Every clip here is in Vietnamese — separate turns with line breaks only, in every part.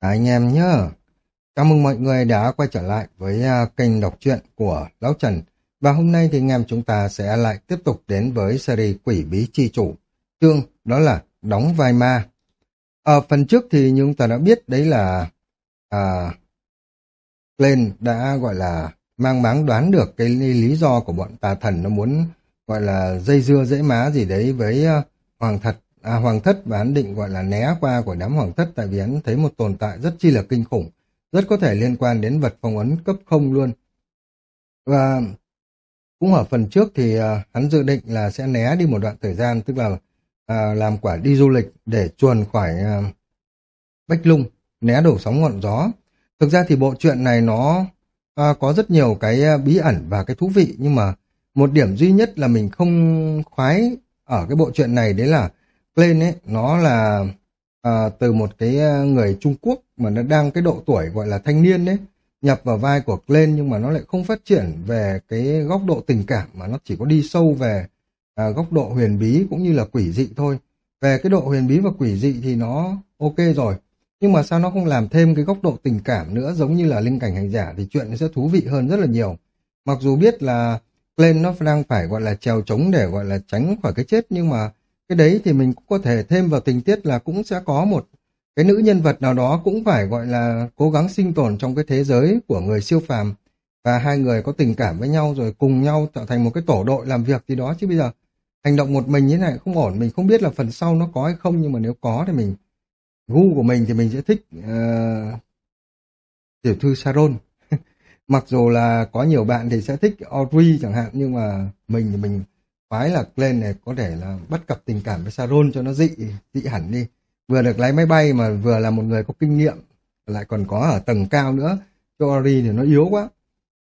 À, anh em nhá. Chào mừng mọi người đã quay trở lại với uh, kênh đọc truyện của Lão Trần. Và hôm nay thì anh em chúng ta sẽ lại tiếp tục đến với series Quỷ Bí Chi Chủ. Chương đó là Đóng Vai Ma. Ở phần trước thì như chúng ta đã biết đấy là à, Glenn đã gọi là mang máng đoán được cái lý do của bọn tà thần nó muốn gọi là dây dưa dễ má gì đấy với uh, Hoàng Thật à, Hoàng Thất và hắn định gọi là né qua của đám Hoàng Thất tại vì hắn thấy một tồn tại rất chi là kinh khủng, rất có thể liên quan đến vật phong ấn cấp không luôn. Và cũng ở phần trước thì à, hắn dự định là sẽ né đi một đoạn thời gian, tức là à, làm quả đi du lịch để chuồn khỏi à, Bách Lung, né đổ sóng ngọn gió. Thực ra thì bộ truyện này nó à, có rất nhiều cái à, bí ẩn và cái thú vị, nhưng mà một điểm duy nhất là mình không khoái ở cái bộ truyện này đấy là lên ấy nó là à, từ một cái à, người Trung Quốc mà nó đang cái độ tuổi gọi là thanh niên đấy nhập vào vai của Glenn nhưng mà nó lại không phát triển về cái góc độ tình cảm mà nó chỉ có đi sâu về à, góc độ huyền bí cũng như là quỷ dị thôi. Về cái độ huyền bí và quỷ dị thì nó ok rồi. Nhưng mà sao nó không làm thêm cái góc độ tình cảm nữa giống như là linh cảnh hành giả thì chuyện nó sẽ thú vị hơn rất là nhiều. Mặc dù biết là Glenn nó đang phải gọi là trèo trống để gọi là tránh khỏi cái chết nhưng mà cái đấy thì mình cũng có thể thêm vào tình tiết là cũng sẽ có một cái nữ nhân vật nào đó cũng phải gọi là cố gắng sinh tồn trong cái thế giới của người siêu phàm. Và hai người có tình cảm với nhau rồi cùng nhau tạo thành một cái tổ đội làm việc gì đó. Chứ bây giờ hành động một mình như này không ổn. Mình không biết là phần sau nó có hay không nhưng mà nếu có thì mình gu của mình thì mình sẽ thích uh, tiểu thư saron mặc dù là có nhiều bạn thì sẽ thích Audrey chẳng hạn nhưng mà mình thì mình phái là lên này có thể là bắt cặp tình cảm với Saron cho nó dị dị hẳn đi. Vừa được lái máy bay mà vừa là một người có kinh nghiệm, lại còn có ở tầng cao nữa, cho Ori thì nó yếu quá.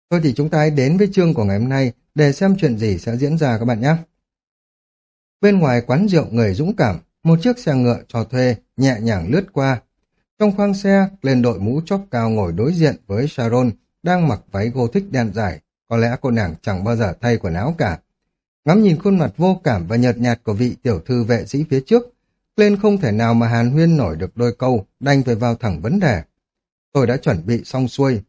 Thôi thì chúng ta hãy đến với chương của ngày hôm nay để xem chuyện gì sẽ diễn ra các bạn nhé. Bên ngoài quán rượu người dũng cảm, một chiếc xe ngựa cho thuê nhẹ nhàng lướt qua. Trong khoang xe, lên đội mũ chóp cao ngồi đối diện với Sharon đang mặc váy gô thích đen dài. Có lẽ cô nàng chẳng bao giờ thay quần áo cả. Ngắm nhìn khuôn mặt vô cảm và nhợt nhạt của vị tiểu thư vệ sĩ phía trước, lên không thể nào mà hàn huyên nổi được đôi câu, đành phải vào thẳng vấn đề. Tôi đã chuẩn bị xong xuôi.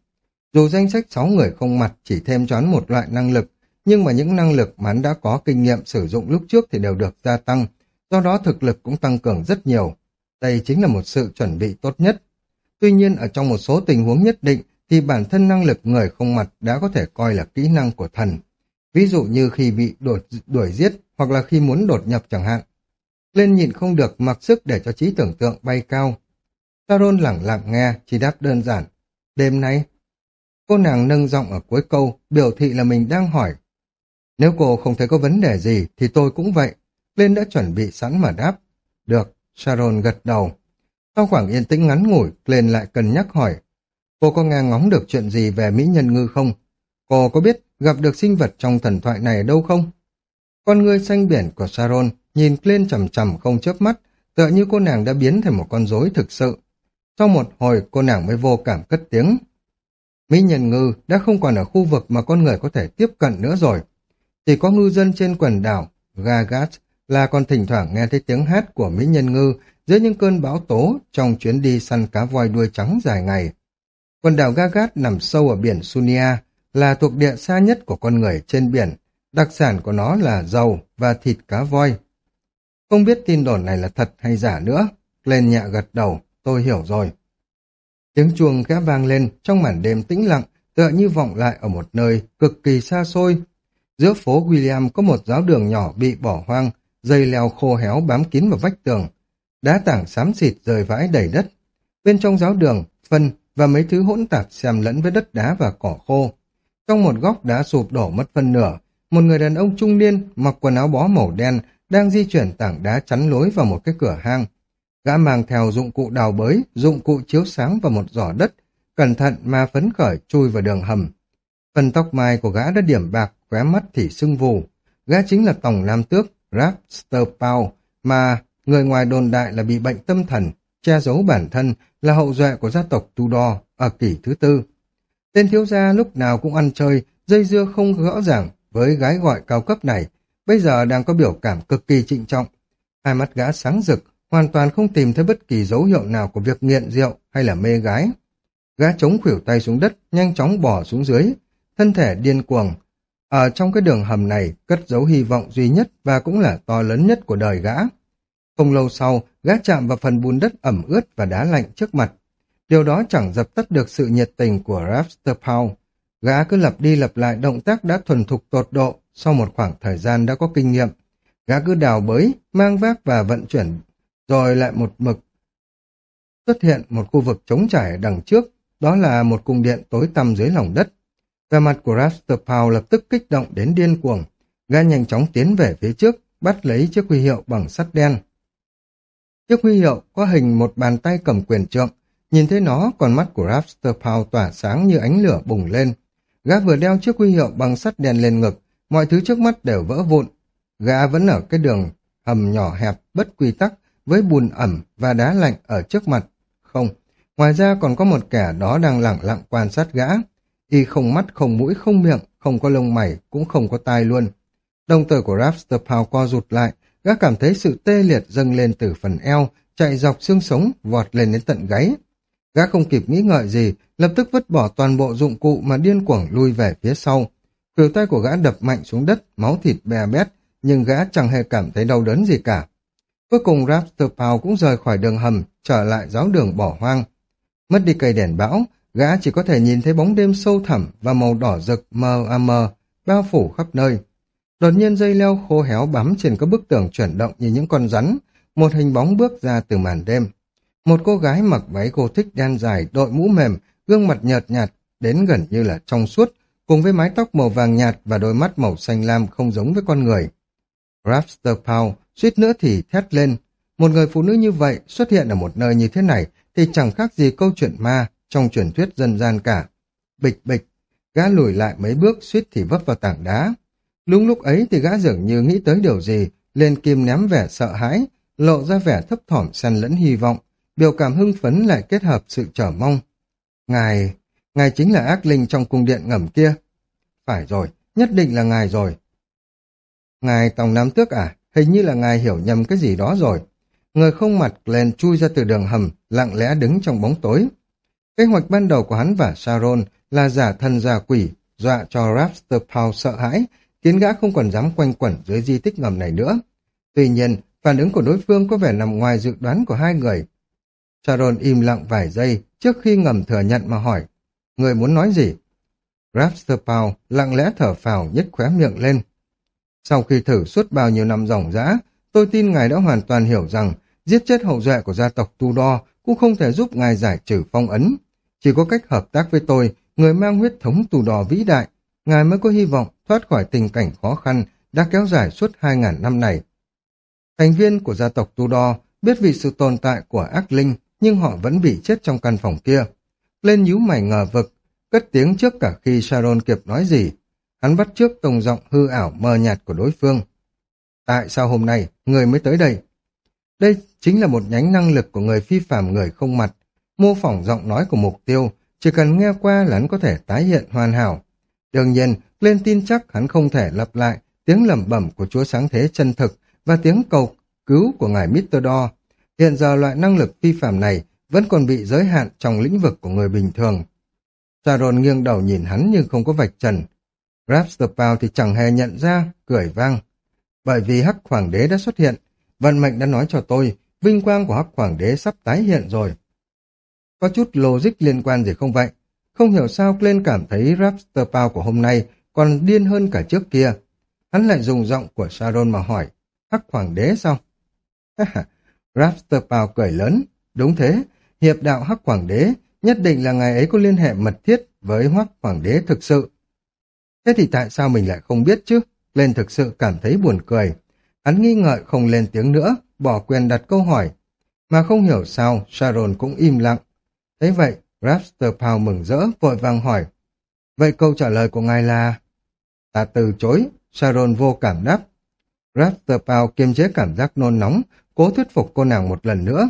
Dù danh sách sáu người không mặt chỉ thêm choán một loại năng lực, nhưng mà những năng lực mà hắn đã có kinh nghiệm sử dụng lúc trước thì đều được gia tăng, do đó thực lực cũng tăng cường rất nhiều. Đây chính là một sự chuẩn bị tốt nhất. Tuy nhiên ở trong một số tình huống nhất định thì bản thân năng lực người không mặt đã có thể coi là kỹ năng của thần. Ví dụ như khi bị đuổi, đuổi giết hoặc là khi muốn đột nhập chẳng hạn. Lên nhịn không được mặc sức để cho trí tưởng tượng bay cao. Sharon lẳng lặng nghe, chỉ đáp đơn giản. Đêm nay, cô nàng nâng giọng ở cuối câu, biểu thị là mình đang hỏi. Nếu cô không thấy có vấn đề gì thì tôi cũng vậy. Lên đã chuẩn bị sẵn mà đáp. Được, Sharon gật đầu. Sau khoảng yên tĩnh ngắn ngủi, Glenn lại cần nhắc hỏi. Cô có nghe ngóng được chuyện gì về Mỹ Nhân Ngư không? Cô có biết gặp được sinh vật trong thần thoại này ở đâu không? Con người xanh biển của Sharon nhìn lên chầm chầm không chớp mắt, tựa như cô nàng đã biến thành một con rối thực sự. Sau một hồi cô nàng mới vô cảm cất tiếng. Mỹ nhân ngư đã không còn ở khu vực mà con người có thể tiếp cận nữa rồi. Chỉ có ngư dân trên quần đảo Gagat là còn thỉnh thoảng nghe thấy tiếng hát của Mỹ nhân ngư dưới những cơn bão tố trong chuyến đi săn cá voi đuôi trắng dài ngày. Quần đảo Gagat nằm sâu ở biển Sunia, là thuộc địa xa nhất của con người trên biển. Đặc sản của nó là dầu và thịt cá voi. Không biết tin đồn này là thật hay giả nữa. Lên nhẹ gật đầu, tôi hiểu rồi. Tiếng chuông khẽ vang lên trong màn đêm tĩnh lặng, tựa như vọng lại ở một nơi cực kỳ xa xôi. Giữa phố William có một giáo đường nhỏ bị bỏ hoang, dây leo khô héo bám kín vào vách tường. Đá tảng xám xịt rời vãi đầy đất. Bên trong giáo đường, phân và mấy thứ hỗn tạp xem lẫn với đất đá và cỏ khô. Trong một góc đá sụp đổ mất phân nửa, một người đàn ông trung niên mặc quần áo bó màu đen đang di chuyển tảng đá chắn lối vào một cái cửa hang. Gã mang theo dụng cụ đào bới, dụng cụ chiếu sáng và một giỏ đất, cẩn thận mà phấn khởi chui vào đường hầm. Phần tóc mai của gã đã điểm bạc, khóe mắt thì sưng vù. Gã chính là Tổng Nam Tước, Rap Sterpau, mà người ngoài đồn đại là bị bệnh tâm thần, che giấu bản thân là hậu duệ của gia tộc Tudor ở kỷ thứ tư. Tên thiếu gia lúc nào cũng ăn chơi, dây dưa không rõ ràng với gái gọi cao cấp này, bây giờ đang có biểu cảm cực kỳ trịnh trọng. Hai mắt gã sáng rực, hoàn toàn không tìm thấy bất kỳ dấu hiệu nào của việc nghiện rượu hay là mê gái. Gã chống khuỷu tay xuống đất, nhanh chóng bỏ xuống dưới, thân thể điên cuồng. Ở trong cái đường hầm này, cất dấu hy vọng duy nhất và cũng là to lớn nhất của đời gã. Không lâu sau, gã chạm vào phần bùn đất ẩm ướt và đá lạnh trước mặt. Điều đó chẳng dập tắt được sự nhiệt tình của Rapsterpow. Gã cứ lặp đi lặp lại động tác đã thuần thục tột độ, sau một khoảng thời gian đã có kinh nghiệm. Gã cứ đào bới, mang vác và vận chuyển, rồi lại một mực xuất hiện một khu vực trống trải đằng trước, đó là một cung điện tối tăm dưới lòng đất. Về mặt của Rapsterpow lập tức kích động đến điên cuồng. Gã nhanh chóng tiến về phía trước, bắt lấy chiếc huy hiệu bằng sắt đen. Chiếc huy hiệu có hình một bàn tay cầm quyền trượng, nhìn thấy nó, con mắt của Rapsterpow tỏa sáng như ánh lửa bùng lên. Gã vừa đeo chiếc huy hiệu bằng sắt đen lên ngực, mọi thứ trước mắt đều vỡ vụn. Gã vẫn ở cái đường hầm nhỏ hẹp, bất quy tắc, với bùn ẩm và đá lạnh ở trước mặt. Không, ngoài ra còn có một kẻ đó đang lặng lặng quan sát gã. Y không mắt, không mũi, không miệng, không có lông mày, cũng không có tai luôn. Đồng tử của Rapsterpow co rụt lại, gã cảm thấy sự tê liệt dâng lên từ phần eo, chạy dọc xương sống, vọt lên đến tận gáy. Gã không kịp nghĩ ngợi gì, lập tức vứt bỏ toàn bộ dụng cụ mà điên cuồng lui về phía sau. Cửu tay của gã đập mạnh xuống đất, máu thịt bè bét, nhưng gã chẳng hề cảm thấy đau đớn gì cả. Cuối cùng Raptor Pow cũng rời khỏi đường hầm, trở lại giáo đường bỏ hoang. Mất đi cây đèn bão, gã chỉ có thể nhìn thấy bóng đêm sâu thẳm và màu đỏ rực mờ à mờ, bao phủ khắp nơi. Đột nhiên dây leo khô héo bám trên các bức tường chuyển động như những con rắn, một hình bóng bước ra từ màn đêm. Một cô gái mặc váy cô thích đen dài, đội mũ mềm, gương mặt nhợt nhạt, đến gần như là trong suốt, cùng với mái tóc màu vàng nhạt và đôi mắt màu xanh lam không giống với con người. Rapster Pow suýt nữa thì thét lên. Một người phụ nữ như vậy xuất hiện ở một nơi như thế này thì chẳng khác gì câu chuyện ma trong truyền thuyết dân gian cả. Bịch bịch, gã lùi lại mấy bước suýt thì vấp vào tảng đá. Lúc lúc ấy thì gã dường như nghĩ tới điều gì, lên kim ném vẻ sợ hãi, lộ ra vẻ thấp thỏm xen lẫn hy vọng, biểu cảm hưng phấn lại kết hợp sự chờ mong. Ngài, ngài chính là ác linh trong cung điện ngầm kia. Phải rồi, nhất định là ngài rồi. Ngài Tòng Nam Tước à, hình như là ngài hiểu nhầm cái gì đó rồi. Người không mặt lên chui ra từ đường hầm, lặng lẽ đứng trong bóng tối. Kế hoạch ban đầu của hắn và Sharon là giả thân giả quỷ, dọa cho Rapster Paul sợ hãi, khiến gã không còn dám quanh quẩn dưới di tích ngầm này nữa. Tuy nhiên, phản ứng của đối phương có vẻ nằm ngoài dự đoán của hai người. Sharon im lặng vài giây trước khi ngầm thừa nhận mà hỏi, người muốn nói gì? Rapster lặng lẽ thở phào nhếch khóe miệng lên. Sau khi thử suốt bao nhiêu năm ròng rã, tôi tin ngài đã hoàn toàn hiểu rằng giết chết hậu duệ của gia tộc Tudor cũng không thể giúp ngài giải trừ phong ấn. Chỉ có cách hợp tác với tôi, người mang huyết thống Tudor vĩ đại, ngài mới có hy vọng thoát khỏi tình cảnh khó khăn đã kéo dài suốt 2.000 năm này. Thành viên của gia tộc Tudor biết vì sự tồn tại của ác linh, nhưng họ vẫn bị chết trong căn phòng kia. Lên nhíu mày ngờ vực, cất tiếng trước cả khi Sharon kịp nói gì. Hắn bắt trước tông giọng hư ảo mờ nhạt của đối phương. Tại sao hôm nay người mới tới đây? Đây chính là một nhánh năng lực của người phi phàm người không mặt, mô phỏng giọng nói của mục tiêu, chỉ cần nghe qua là hắn có thể tái hiện hoàn hảo. Đương nhiên, lên tin chắc hắn không thể lặp lại tiếng lẩm bẩm của Chúa Sáng Thế chân thực và tiếng cầu cứu của ngài Mr. Do. Hiện giờ loại năng lực phi phạm này vẫn còn bị giới hạn trong lĩnh vực của người bình thường. Sharon nghiêng đầu nhìn hắn nhưng không có vạch trần. Rapsterpow thì chẳng hề nhận ra, cười vang. Bởi vì Hắc Hoàng đế đã xuất hiện, vận mệnh đã nói cho tôi, vinh quang của Hắc Hoàng đế sắp tái hiện rồi. Có chút logic liên quan gì không vậy? Không hiểu sao Glenn cảm thấy Rapsterpow của hôm nay còn điên hơn cả trước kia. Hắn lại dùng giọng của Sharon mà hỏi, Hắc Hoàng đế sao? Rapsterpow cười lớn, đúng thế, hiệp đạo Hắc Hoàng đế nhất định là ngài ấy có liên hệ mật thiết với Hắc Hoàng đế thực sự. Thế thì tại sao mình lại không biết chứ? Lên thực sự cảm thấy buồn cười. Hắn nghi ngợi không lên tiếng nữa, bỏ quyền đặt câu hỏi. Mà không hiểu sao, Sharon cũng im lặng. Thế vậy, Rapster mừng rỡ, vội vàng hỏi. Vậy câu trả lời của ngài là... Ta từ chối, Sharon vô cảm đáp. Rapster kiềm chế cảm giác nôn nóng, cố thuyết phục cô nàng một lần nữa.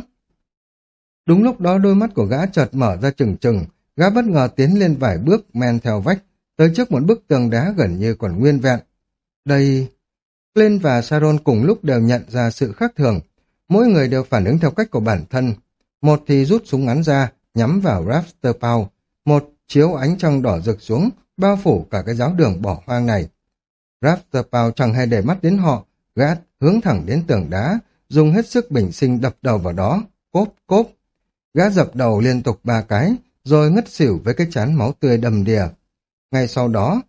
Đúng lúc đó đôi mắt của gã chợt mở ra chừng chừng, gã bất ngờ tiến lên vài bước men theo vách, tới trước một bức tường đá gần như còn nguyên vẹn. Đây... Lên và Sharon cùng lúc đều nhận ra sự khác thường. mỗi người đều phản ứng theo cách của bản thân. Một thì rút súng ngắn ra, nhắm vào Raptor Pau, một chiếu ánh trăng đỏ rực xuống, bao phủ cả cái giáo đường bỏ hoang này. Raptor Pau chẳng hề để mắt đến họ, gã hướng thẳng đến tường đá, dùng hết sức bình sinh đập đầu vào đó, cốp cốp. Gã dập đầu liên tục ba cái, rồi ngất xỉu với cái chán máu tươi đầm đìa. Ngay sau đó,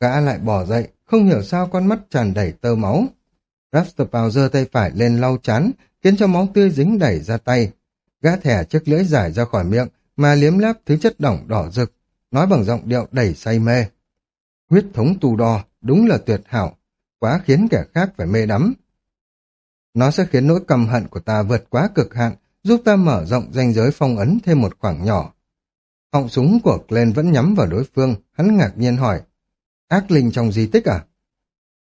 gã lại bỏ dậy, không hiểu sao con mắt tràn đầy tơ máu. Rastapau giơ tay phải lên lau chán, khiến cho máu tươi dính đẩy ra tay. Gã thẻ chiếc lưỡi giải ra khỏi miệng, mà liếm láp thứ chất đỏng đỏ rực, nói bằng giọng điệu đầy say mê. Huyết thống tù đo, đúng là tuyệt hảo, quá khiến kẻ khác phải mê đắm. Nó sẽ khiến nỗi căm hận của ta vượt quá cực hạn, giúp ta mở rộng ranh giới phong ấn thêm một khoảng nhỏ. Họng súng của Glenn vẫn nhắm vào đối phương, hắn ngạc nhiên hỏi, ác linh trong di tích à?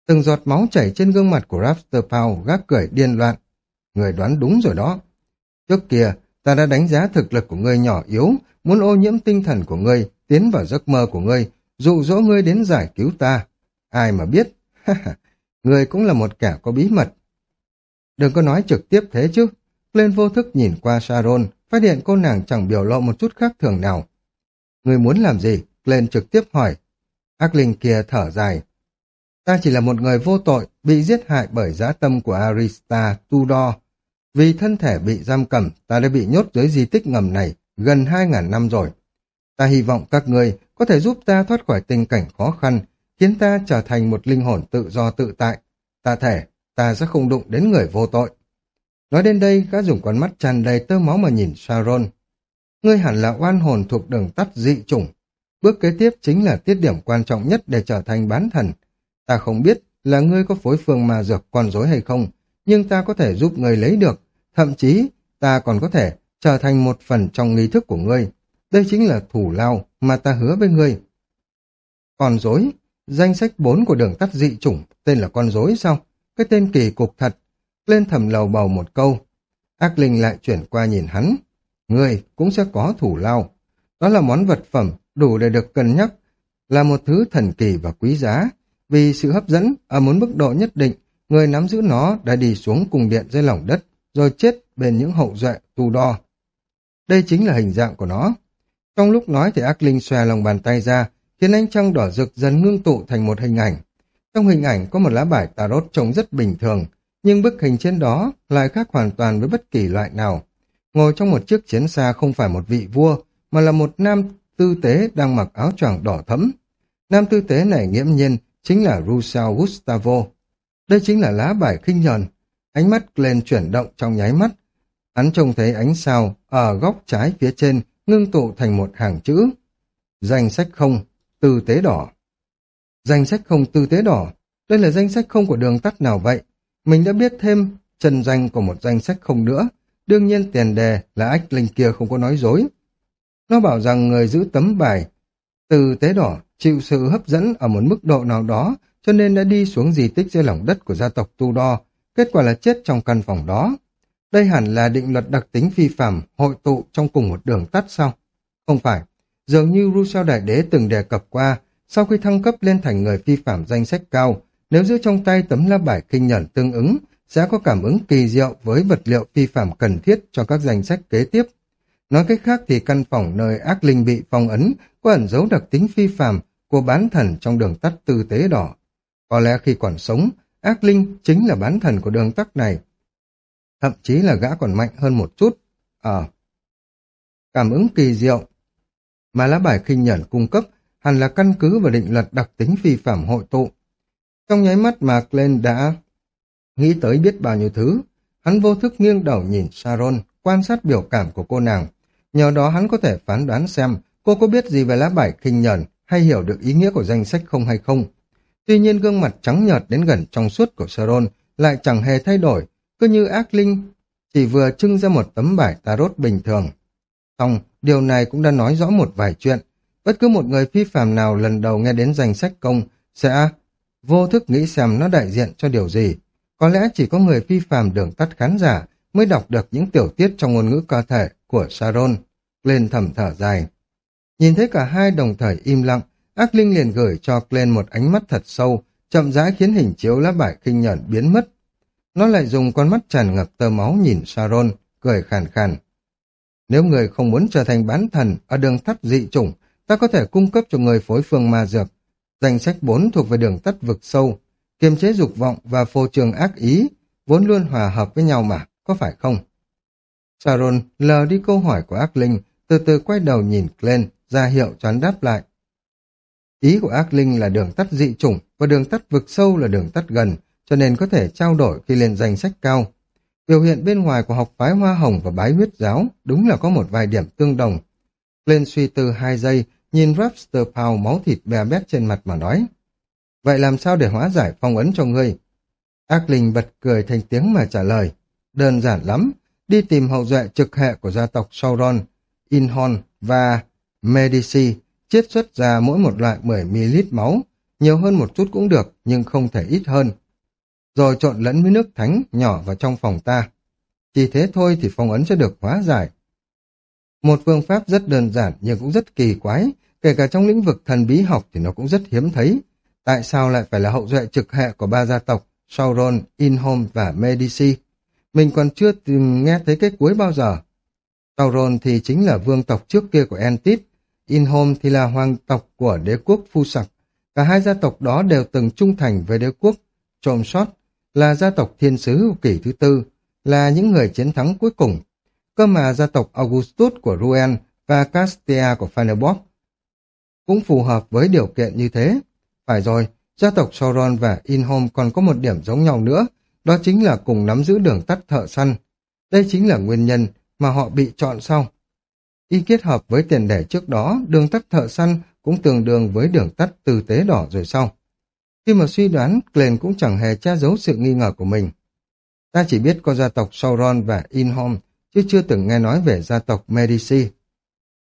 Từng giọt máu chảy trên gương mặt của Raptor Powell gác cười điên loạn. Người đoán đúng rồi đó. Trước kia, ta đã đánh giá thực lực của ngươi nhỏ yếu, muốn ô nhiễm tinh thần của ngươi, tiến vào giấc mơ của ngươi, dụ dỗ ngươi đến giải cứu ta. Ai mà biết, ngươi cũng là một kẻ có bí mật. Đừng có nói trực tiếp thế chứ. Lên vô thức nhìn qua Sharon, phát hiện cô nàng chẳng biểu lộ một chút khác thường nào. Người muốn làm gì? Lên trực tiếp hỏi. Ác linh kia thở dài. Ta chỉ là một người vô tội, bị giết hại bởi giá tâm của Arista Tudor. Vì thân thể bị giam cầm, ta đã bị nhốt dưới di tích ngầm này gần hai ngàn năm rồi. Ta hy vọng các người có thể giúp ta thoát khỏi tình cảnh khó khăn, khiến ta trở thành một linh hồn tự do tự tại. Ta thể, ta sẽ không đụng đến người vô tội. Nói đến đây, gã dùng con mắt tràn đầy tơ máu mà nhìn Sharon. Ngươi hẳn là oan hồn thuộc đường tắt dị chủng. Bước kế tiếp chính là tiết điểm quan trọng nhất để trở thành bán thần. Ta không biết là ngươi có phối phương mà dược con rối hay không, nhưng ta có thể giúp ngươi lấy được. Thậm chí, ta còn có thể trở thành một phần trong nghi thức của ngươi. Đây chính là thủ lao mà ta hứa với ngươi. Con rối, danh sách 4 của đường tắt dị chủng, tên là con rối sao? Cái tên kỳ cục thật. Lên thầm lầu bầu một câu. Ác linh lại chuyển qua nhìn hắn. người cũng sẽ có thủ lao. Đó là món vật phẩm đủ để được cân nhắc, là một thứ thần kỳ và quý giá. Vì sự hấp dẫn ở một mức độ nhất định, người nắm giữ nó đã đi xuống cùng điện dưới lòng đất, rồi chết bên những hậu duệ tu đo. Đây chính là hình dạng của nó. Trong lúc nói thì ác linh xòe lòng bàn tay ra, khiến ánh trăng đỏ rực dần ngưng tụ thành một hình ảnh. Trong hình ảnh có một lá bài tarot trông rất bình thường, nhưng bức hình trên đó lại khác hoàn toàn với bất kỳ loại nào. Ngồi trong một chiếc chiến xa không phải một vị vua, mà là một nam tư tế đang mặc áo choàng đỏ thẫm. Nam tư tế này nghiễm nhiên chính là Rousseau Gustavo. Đây chính là lá bài khinh nhờn. Ánh mắt lên chuyển động trong nháy mắt. Hắn trông thấy ánh sao ở góc trái phía trên ngưng tụ thành một hàng chữ. Danh sách không, tư tế đỏ. Danh sách không tư tế đỏ. Đây là danh sách không của đường tắt nào vậy? Mình đã biết thêm chân danh của một danh sách không nữa. Đương nhiên tiền đề là ách linh kia không có nói dối. Nó bảo rằng người giữ tấm bài từ tế đỏ chịu sự hấp dẫn ở một mức độ nào đó cho nên đã đi xuống di tích dưới lòng đất của gia tộc Tu Đo, kết quả là chết trong căn phòng đó. Đây hẳn là định luật đặc tính phi phạm hội tụ trong cùng một đường tắt sau Không phải, dường như Rousseau Đại Đế từng đề cập qua, sau khi thăng cấp lên thành người phi phạm danh sách cao, nếu giữ trong tay tấm la bài kinh nhẫn tương ứng, sẽ có cảm ứng kỳ diệu với vật liệu phi phạm cần thiết cho các danh sách kế tiếp. Nói cách khác thì căn phòng nơi ác linh bị phong ấn có ẩn dấu đặc tính phi phạm của bán thần trong đường tắt tư tế đỏ. Có lẽ khi còn sống, ác linh chính là bán thần của đường tắt này. Thậm chí là gã còn mạnh hơn một chút. Ờ. Cảm ứng kỳ diệu mà lá bài khinh nhẫn cung cấp hẳn là căn cứ và định luật đặc tính phi phạm hội tụ. Trong nháy mắt mà Glenn đã nghĩ tới biết bao nhiêu thứ, hắn vô thức nghiêng đầu nhìn Sharon, quan sát biểu cảm của cô nàng. Nhờ đó hắn có thể phán đoán xem cô có biết gì về lá bài khinh nhẫn hay hiểu được ý nghĩa của danh sách không hay không. Tuy nhiên gương mặt trắng nhợt đến gần trong suốt của Sharon lại chẳng hề thay đổi, cứ như ác linh chỉ vừa trưng ra một tấm bài tarot bình thường. Xong, điều này cũng đã nói rõ một vài chuyện. Bất cứ một người phi phàm nào lần đầu nghe đến danh sách công sẽ vô thức nghĩ xem nó đại diện cho điều gì. Có lẽ chỉ có người phi phàm đường tắt khán giả mới đọc được những tiểu tiết trong ngôn ngữ cơ thể của Sharon. Glenn thầm thở dài. Nhìn thấy cả hai đồng thời im lặng, ác linh liền gửi cho Glenn một ánh mắt thật sâu, chậm rãi khiến hình chiếu lá bài kinh nhẫn biến mất. Nó lại dùng con mắt tràn ngập tơ máu nhìn Sharon, cười khàn khàn. Nếu người không muốn trở thành bán thần ở đường tắt dị chủng, ta có thể cung cấp cho người phối phương ma dược. Danh sách 4 thuộc về đường tắt vực sâu, kiềm chế dục vọng và phô trường ác ý, vốn luôn hòa hợp với nhau mà, có phải không? Sharon lờ đi câu hỏi của ác linh, từ từ quay đầu nhìn lên, ra hiệu cho hắn đáp lại. Ý của ác linh là đường tắt dị chủng và đường tắt vực sâu là đường tắt gần, cho nên có thể trao đổi khi lên danh sách cao. Biểu hiện bên ngoài của học phái hoa hồng và bái huyết giáo đúng là có một vài điểm tương đồng. Lên suy tư hai giây, nhìn Rapster Pow máu thịt bè bét trên mặt mà nói. Vậy làm sao để hóa giải phong ấn cho ngươi? Ác linh bật cười thành tiếng mà trả lời. Đơn giản lắm, đi tìm hậu duệ trực hệ của gia tộc Sauron, Inhon và Medici, chiết xuất ra mỗi một loại 10ml máu, nhiều hơn một chút cũng được, nhưng không thể ít hơn. Rồi trộn lẫn với nước thánh nhỏ vào trong phòng ta. Chỉ thế thôi thì phong ấn sẽ được hóa giải. Một phương pháp rất đơn giản nhưng cũng rất kỳ quái, kể cả trong lĩnh vực thần bí học thì nó cũng rất hiếm thấy. Tại sao lại phải là hậu duệ trực hệ của ba gia tộc Sauron, Inhom và Medici? Mình còn chưa tìm nghe thấy cái cuối bao giờ. Sauron thì chính là vương tộc trước kia của Entit, Inhom thì là hoàng tộc của đế quốc Phu Sặc. Cả hai gia tộc đó đều từng trung thành với đế quốc Trộm Sót, là gia tộc thiên sứ kỷ thứ tư, là những người chiến thắng cuối cùng. Cơ mà gia tộc Augustus của Rouen và Castia của Fenerbahce cũng phù hợp với điều kiện như thế. Phải rồi, gia tộc Sauron và Inhom còn có một điểm giống nhau nữa, đó chính là cùng nắm giữ đường tắt thợ săn. Đây chính là nguyên nhân mà họ bị chọn sau. Y kết hợp với tiền đề trước đó, đường tắt thợ săn cũng tương đương với đường tắt từ tế đỏ rồi sau. Khi mà suy đoán, Glenn cũng chẳng hề che giấu sự nghi ngờ của mình. Ta chỉ biết có gia tộc Sauron và Inhom, chứ chưa từng nghe nói về gia tộc Medici.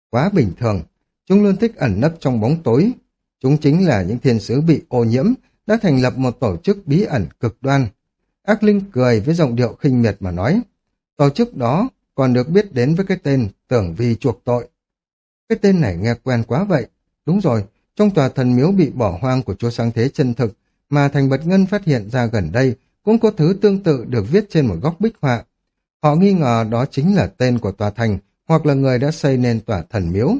Quá bình thường, chúng luôn thích ẩn nấp trong bóng tối. Chúng chính là những thiên sứ bị ô nhiễm, đã thành lập một tổ chức bí ẩn cực đoan. Ác Linh cười với giọng điệu khinh miệt mà nói, tổ chức đó còn được biết đến với cái tên tưởng vi chuộc tội. Cái tên này nghe quen quá vậy. Đúng rồi, trong tòa thần miếu bị bỏ hoang của chúa sáng thế chân thực mà Thành Bật Ngân phát hiện ra gần đây cũng có thứ tương tự được viết trên một góc bích họa. Họ nghi ngờ đó chính là tên của tòa thành hoặc là người đã xây nên tòa thần miếu.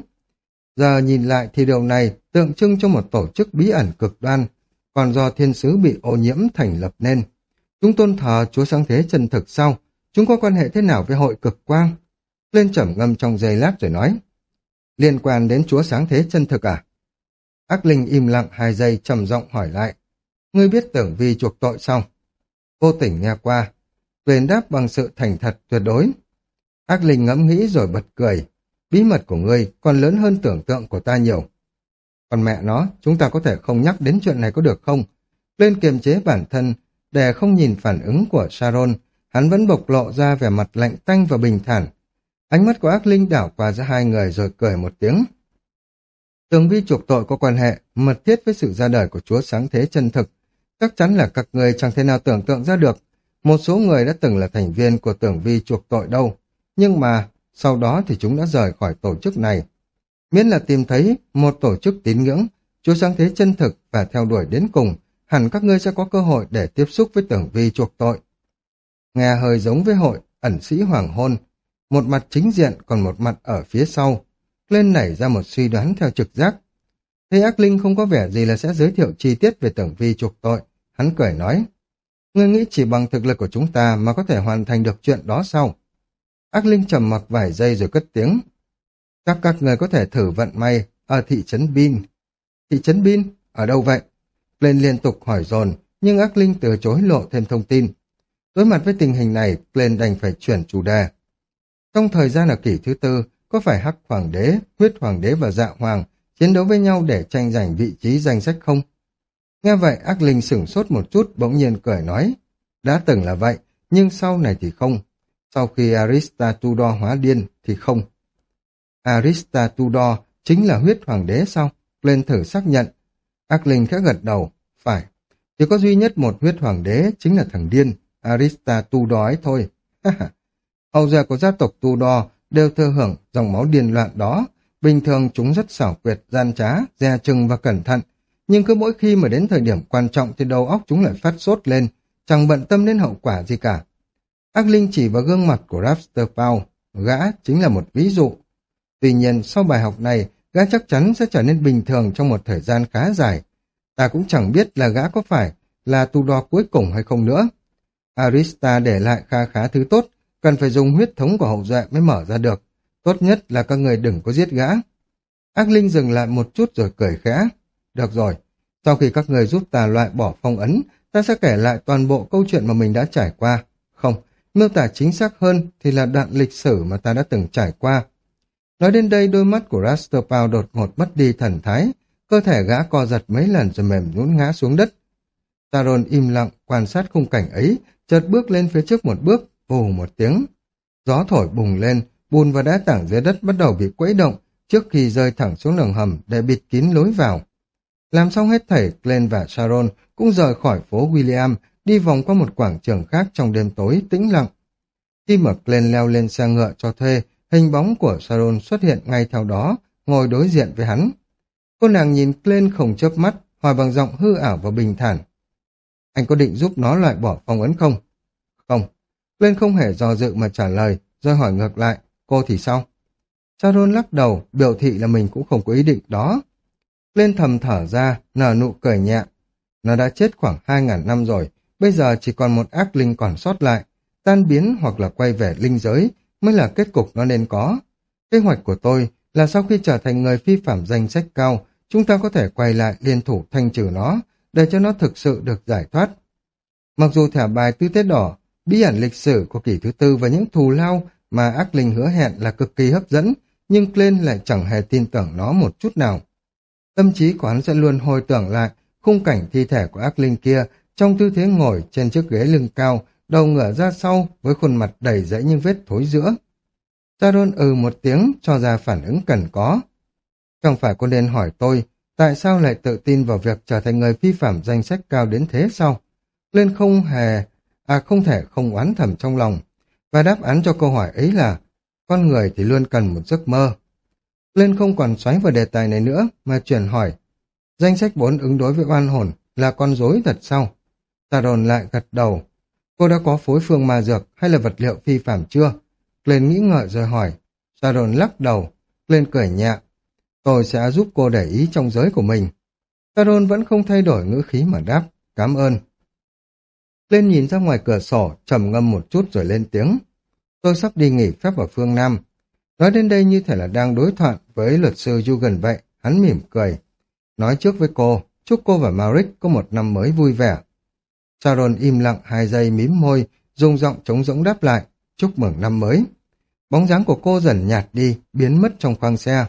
Giờ nhìn lại thì điều này tượng trưng cho một tổ chức bí ẩn cực đoan, còn do thiên sứ bị ô nhiễm thành lập nên. Chúng tôn thờ chúa sáng thế chân thực sau, chúng có quan hệ thế nào với hội cực quang? Lên trầm ngâm trong giây lát rồi nói. Liên quan đến chúa sáng thế chân thực à? Ác linh im lặng hai giây trầm giọng hỏi lại. Ngươi biết tưởng vi chuộc tội xong. Vô tình nghe qua. Tuyền đáp bằng sự thành thật tuyệt đối. Ác linh ngẫm nghĩ rồi bật cười. Bí mật của ngươi còn lớn hơn tưởng tượng của ta nhiều. Còn mẹ nó, chúng ta có thể không nhắc đến chuyện này có được không? Lên kiềm chế bản thân, để không nhìn phản ứng của Sharon, hắn vẫn bộc lộ ra vẻ mặt lạnh tanh và bình thản. Ánh mắt của ác linh đảo qua giữa hai người rồi cười một tiếng. Tường vi chuộc tội có quan hệ mật thiết với sự ra đời của Chúa sáng thế chân thực. Chắc chắn là các người chẳng thể nào tưởng tượng ra được. Một số người đã từng là thành viên của tưởng vi chuộc tội đâu. Nhưng mà sau đó thì chúng đã rời khỏi tổ chức này. Miễn là tìm thấy một tổ chức tín ngưỡng, Chúa sáng thế chân thực và theo đuổi đến cùng, hẳn các ngươi sẽ có cơ hội để tiếp xúc với tưởng vi chuộc tội. Nghe hơi giống với hội ẩn sĩ hoàng hôn, một mặt chính diện còn một mặt ở phía sau, lên nảy ra một suy đoán theo trực giác. Thấy ác linh không có vẻ gì là sẽ giới thiệu chi tiết về tưởng vi chuộc tội, hắn cười nói, ngươi nghĩ chỉ bằng thực lực của chúng ta mà có thể hoàn thành được chuyện đó sao? Ác linh trầm mặc vài giây rồi cất tiếng. Các các người có thể thử vận may ở thị trấn Bin. Thị trấn Bin? Ở đâu vậy? Glenn liên tục hỏi dồn, nhưng ác linh từ chối lộ thêm thông tin. Đối mặt với tình hình này, Glenn đành phải chuyển chủ đề. Trong thời gian ở kỷ thứ tư, có phải hắc hoàng đế, huyết hoàng đế và dạ hoàng chiến đấu với nhau để tranh giành vị trí danh sách không? Nghe vậy ác linh sửng sốt một chút bỗng nhiên cười nói, đã từng là vậy, nhưng sau này thì không. Sau khi Arista Tudor hóa điên thì không. Arista Tudor chính là huyết hoàng đế sao? Lên thử xác nhận. Ác linh khẽ gật đầu, phải. Chỉ có duy nhất một huyết hoàng đế chính là thằng điên, Arista Tudor ấy thôi. Hậu gia của gia tộc Tudor đều thừa hưởng dòng máu điên loạn đó. Bình thường chúng rất xảo quyệt, gian trá, dè chừng và cẩn thận. Nhưng cứ mỗi khi mà đến thời điểm quan trọng thì đầu óc chúng lại phát sốt lên, chẳng bận tâm đến hậu quả gì cả. Ác Linh chỉ vào gương mặt của Rapsterpau, gã chính là một ví dụ. Tuy nhiên, sau bài học này, gã chắc chắn sẽ trở nên bình thường trong một thời gian khá dài. Ta cũng chẳng biết là gã có phải là tu đo cuối cùng hay không nữa. Arista để lại kha khá thứ tốt, cần phải dùng huyết thống của hậu duệ mới mở ra được. Tốt nhất là các người đừng có giết gã. Ác Linh dừng lại một chút rồi cười khẽ. Được rồi, sau khi các người giúp ta loại bỏ phong ấn, ta sẽ kể lại toàn bộ câu chuyện mà mình đã trải qua. Không, miêu tả chính xác hơn thì là đoạn lịch sử mà ta đã từng trải qua. Nói đến đây đôi mắt của Rasterpao đột ngột mất đi thần thái, cơ thể gã co giật mấy lần rồi mềm nhũn ngã xuống đất. Taron im lặng quan sát khung cảnh ấy, chợt bước lên phía trước một bước, vù một tiếng. Gió thổi bùng lên, bùn và đá tảng dưới đất bắt đầu bị quẫy động trước khi rơi thẳng xuống đường hầm để bịt kín lối vào. Làm xong hết thảy, Glenn và Sharon cũng rời khỏi phố William, đi vòng qua một quảng trường khác trong đêm tối tĩnh lặng. Khi mà Glenn leo lên xe ngựa cho thuê, hình bóng của Sharon xuất hiện ngay theo đó, ngồi đối diện với hắn. Cô nàng nhìn Glenn không chớp mắt, hỏi bằng giọng hư ảo và bình thản. Anh có định giúp nó loại bỏ phong ấn không? Không. Glenn không hề do dự mà trả lời, rồi hỏi ngược lại, cô thì sao? Sharon lắc đầu, biểu thị là mình cũng không có ý định đó. Lên thầm thở ra, nở nụ cười nhẹ. Nó đã chết khoảng 2.000 năm rồi, bây giờ chỉ còn một ác linh còn sót lại. Tan biến hoặc là quay về linh giới mới là kết cục nó nên có. Kế hoạch của tôi là sau khi trở thành người phi phạm danh sách cao, chúng ta có thể quay lại liên thủ thanh trừ nó, để cho nó thực sự được giải thoát. Mặc dù thẻ bài tư tế đỏ, bí ẩn lịch sử của kỷ thứ tư và những thù lao mà ác linh hứa hẹn là cực kỳ hấp dẫn, nhưng Glenn lại chẳng hề tin tưởng nó một chút nào. Tâm trí của hắn sẽ luôn hồi tưởng lại khung cảnh thi thể của ác linh kia trong tư thế ngồi trên chiếc ghế lưng cao, đầu ngửa ra sau với khuôn mặt đầy rẫy những vết thối giữa. Sharon ừ một tiếng cho ra phản ứng cần có. Chẳng phải cô nên hỏi tôi tại sao lại tự tin vào việc trở thành người phi phạm danh sách cao đến thế sao? Lên không hề, à không thể không oán thầm trong lòng. Và đáp án cho câu hỏi ấy là con người thì luôn cần một giấc mơ. Lên không còn xoáy vào đề tài này nữa, mà chuyển hỏi. Danh sách bốn ứng đối với oan hồn là con rối thật sao? Tà đồn lại gật đầu. Cô đã có phối phương ma dược hay là vật liệu phi phạm chưa? Lên nghĩ ngợi rồi hỏi. Tà đồn lắc đầu. Lên cười nhẹ. Tôi sẽ giúp cô để ý trong giới của mình. Tà đồn vẫn không thay đổi ngữ khí mà đáp. Cảm ơn. Lên nhìn ra ngoài cửa sổ, trầm ngâm một chút rồi lên tiếng. Tôi sắp đi nghỉ phép ở phương Nam. Nói đến đây như thể là đang đối thoại với luật sư Dugan vậy, hắn mỉm cười. Nói trước với cô, chúc cô và Maric có một năm mới vui vẻ. Sharon im lặng hai giây mím môi, dùng giọng trống rỗng đáp lại, chúc mừng năm mới. Bóng dáng của cô dần nhạt đi, biến mất trong khoang xe.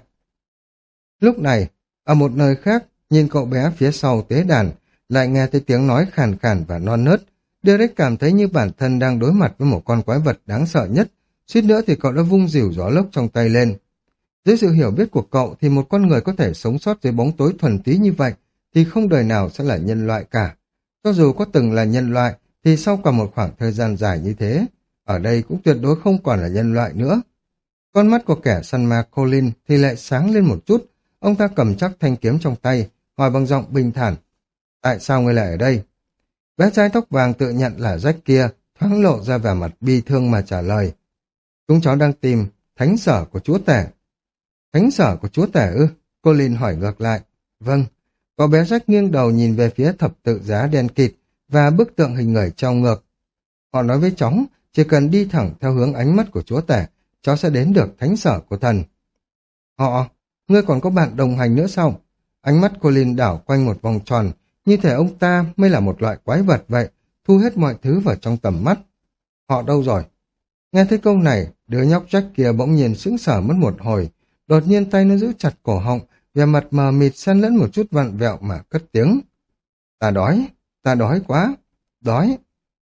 Lúc này, ở một nơi khác, nhìn cậu bé phía sau tế đàn, lại nghe thấy tiếng nói khàn khàn và non nớt. Derek cảm thấy như bản thân đang đối mặt với một con quái vật đáng sợ nhất Suýt nữa thì cậu đã vung dìu gió lốc trong tay lên. Dưới sự hiểu biết của cậu thì một con người có thể sống sót dưới bóng tối thuần tí như vậy thì không đời nào sẽ là nhân loại cả. Cho dù có từng là nhân loại thì sau cả một khoảng thời gian dài như thế, ở đây cũng tuyệt đối không còn là nhân loại nữa. Con mắt của kẻ săn ma Colin thì lại sáng lên một chút, ông ta cầm chắc thanh kiếm trong tay, hỏi bằng giọng bình thản. Tại sao ngươi lại ở đây? Bé trai tóc vàng tự nhận là rách kia, thoáng lộ ra vẻ mặt bi thương mà trả lời. Chúng cháu đang tìm thánh sở của chúa tể. Thánh sở của chúa tể ư? Cô Linh hỏi ngược lại. Vâng. Có bé rách nghiêng đầu nhìn về phía thập tự giá đen kịt và bức tượng hình người trao ngược. Họ nói với cháu, chỉ cần đi thẳng theo hướng ánh mắt của chúa tể, cháu sẽ đến được thánh sở của thần. Họ, ngươi còn có bạn đồng hành nữa sao? Ánh mắt cô Linh đảo quanh một vòng tròn, như thể ông ta mới là một loại quái vật vậy, thu hết mọi thứ vào trong tầm mắt. Họ đâu rồi? Nghe thấy câu này, đứa nhóc Jack kia bỗng nhiên sững sờ mất một hồi, đột nhiên tay nó giữ chặt cổ họng, vẻ mặt mờ mịt xen lẫn một chút vặn vẹo mà cất tiếng. Ta đói, ta đói quá, đói.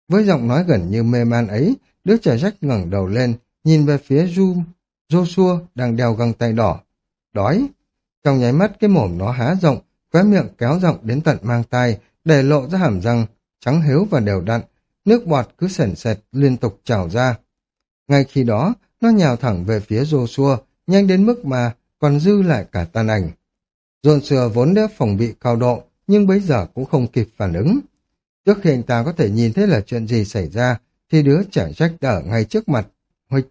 Với giọng nói gần như mê man ấy, đứa trẻ Jack ngẩng đầu lên, nhìn về phía Zoom, Joshua đang đeo găng tay đỏ. Đói. Trong nháy mắt cái mồm nó há rộng, khóe miệng kéo rộng đến tận mang tay, để lộ ra hàm răng, trắng hiếu và đều đặn, nước bọt cứ sền sệt liên tục trào ra. Ngay khi đó, nó nhào thẳng về phía Joshua, nhanh đến mức mà còn dư lại cả tan ảnh. John sừa vốn đã phòng bị cao độ, nhưng bây giờ cũng không kịp phản ứng. Trước khi anh ta có thể nhìn thấy là chuyện gì xảy ra, thì đứa trẻ Jack đã ở ngay trước mặt. Huịch,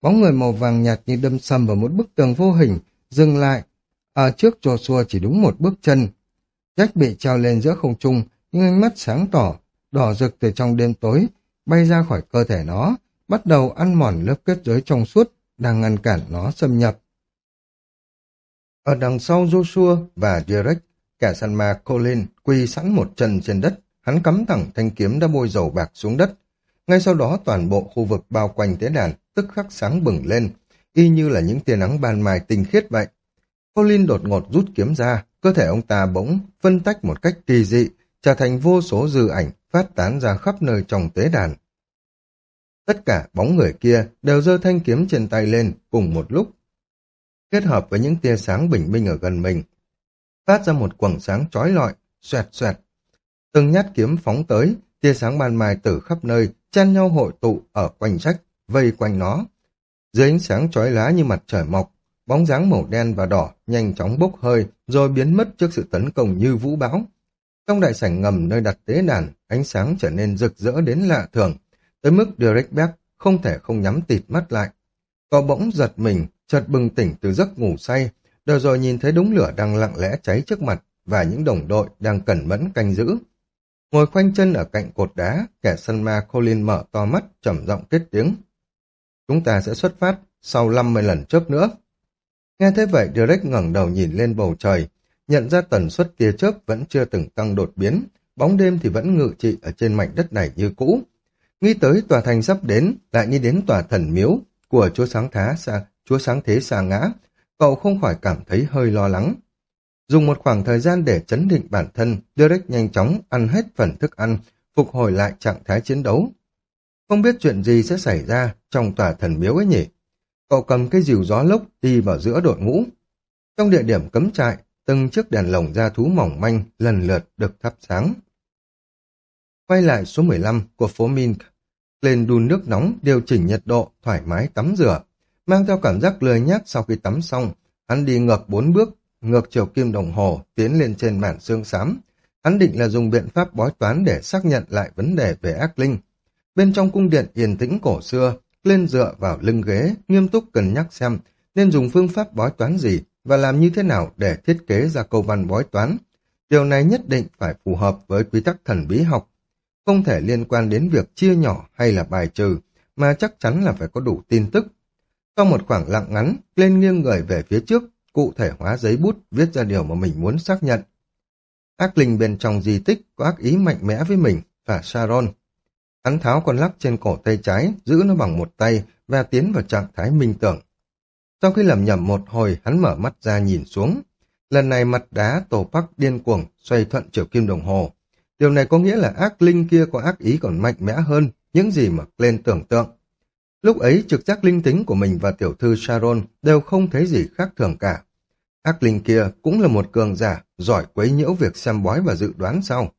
bóng người màu vàng nhạt như đâm sầm vào một bức tường vô hình, dừng lại. Ở trước Joshua chỉ đúng một bước chân. Jack bị treo lên giữa không trung, nhưng ánh mắt sáng tỏ, đỏ rực từ trong đêm tối, bay ra khỏi cơ thể nó, bắt đầu ăn mòn lớp kết giới trong suốt, đang ngăn cản nó xâm nhập. Ở đằng sau Joshua và Derek, kẻ săn ma Colin quỳ sẵn một chân trên đất, hắn cắm thẳng thanh kiếm đã bôi dầu bạc xuống đất. Ngay sau đó toàn bộ khu vực bao quanh tế đàn tức khắc sáng bừng lên, y như là những tia nắng ban mai tinh khiết vậy. Colin đột ngột rút kiếm ra, cơ thể ông ta bỗng phân tách một cách kỳ dị, trở thành vô số dư ảnh phát tán ra khắp nơi trong tế đàn. Tất cả bóng người kia đều giơ thanh kiếm trên tay lên cùng một lúc. Kết hợp với những tia sáng bình minh ở gần mình, phát ra một quầng sáng trói lọi, xoẹt xoẹt. Từng nhát kiếm phóng tới, tia sáng ban mai từ khắp nơi, chen nhau hội tụ ở quanh sách, vây quanh nó. Dưới ánh sáng chói lá như mặt trời mọc, bóng dáng màu đen và đỏ nhanh chóng bốc hơi rồi biến mất trước sự tấn công như vũ bão. Trong đại sảnh ngầm nơi đặt tế đàn, ánh sáng trở nên rực rỡ đến lạ thường, tới mức Derek Beck không thể không nhắm tịt mắt lại. Cậu bỗng giật mình, chợt bừng tỉnh từ giấc ngủ say, rồi rồi nhìn thấy đống lửa đang lặng lẽ cháy trước mặt và những đồng đội đang cẩn mẫn canh giữ. Ngồi khoanh chân ở cạnh cột đá, kẻ sân ma Colin mở to mắt, trầm giọng kết tiếng. Chúng ta sẽ xuất phát sau 50 lần chớp nữa. Nghe thế vậy, Derek ngẩng đầu nhìn lên bầu trời, nhận ra tần suất tia chớp vẫn chưa từng tăng đột biến, bóng đêm thì vẫn ngự trị ở trên mảnh đất này như cũ. Nghĩ tới tòa thành sắp đến, lại nghĩ đến tòa thần miếu của chúa sáng thá xa, chúa sáng thế xa ngã, cậu không khỏi cảm thấy hơi lo lắng. Dùng một khoảng thời gian để chấn định bản thân, Derek nhanh chóng ăn hết phần thức ăn, phục hồi lại trạng thái chiến đấu. Không biết chuyện gì sẽ xảy ra trong tòa thần miếu ấy nhỉ? Cậu cầm cái dìu gió lốc đi vào giữa đội ngũ. Trong địa điểm cấm trại, từng chiếc đèn lồng da thú mỏng manh lần lượt được thắp sáng. Quay lại số 15 của phố Mink, lên đun nước nóng điều chỉnh nhiệt độ, thoải mái tắm rửa. Mang theo cảm giác lười nhác sau khi tắm xong, hắn đi ngược bốn bước, ngược chiều kim đồng hồ, tiến lên trên mạn xương xám. Hắn định là dùng biện pháp bói toán để xác nhận lại vấn đề về ác linh. Bên trong cung điện yên tĩnh cổ xưa, lên dựa vào lưng ghế, nghiêm túc cân nhắc xem nên dùng phương pháp bói toán gì và làm như thế nào để thiết kế ra câu văn bói toán. Điều này nhất định phải phù hợp với quy tắc thần bí học, không thể liên quan đến việc chia nhỏ hay là bài trừ, mà chắc chắn là phải có đủ tin tức. Sau một khoảng lặng ngắn, lên nghiêng người về phía trước, cụ thể hóa giấy bút viết ra điều mà mình muốn xác nhận. Ác linh bên trong di tích có ác ý mạnh mẽ với mình và Sharon. Hắn tháo con lắc trên cổ tay trái, giữ nó bằng một tay và tiến vào trạng thái minh tưởng. Sau khi lầm nhầm một hồi, hắn mở mắt ra nhìn xuống. Lần này mặt đá tổ bắc điên cuồng, xoay thuận chiều kim đồng hồ. Điều này có nghĩa là ác linh kia có ác ý còn mạnh mẽ hơn những gì mà lên tưởng tượng. Lúc ấy trực giác linh tính của mình và tiểu thư Sharon đều không thấy gì khác thường cả. Ác linh kia cũng là một cường giả, giỏi quấy nhiễu việc xem bói và dự đoán sau.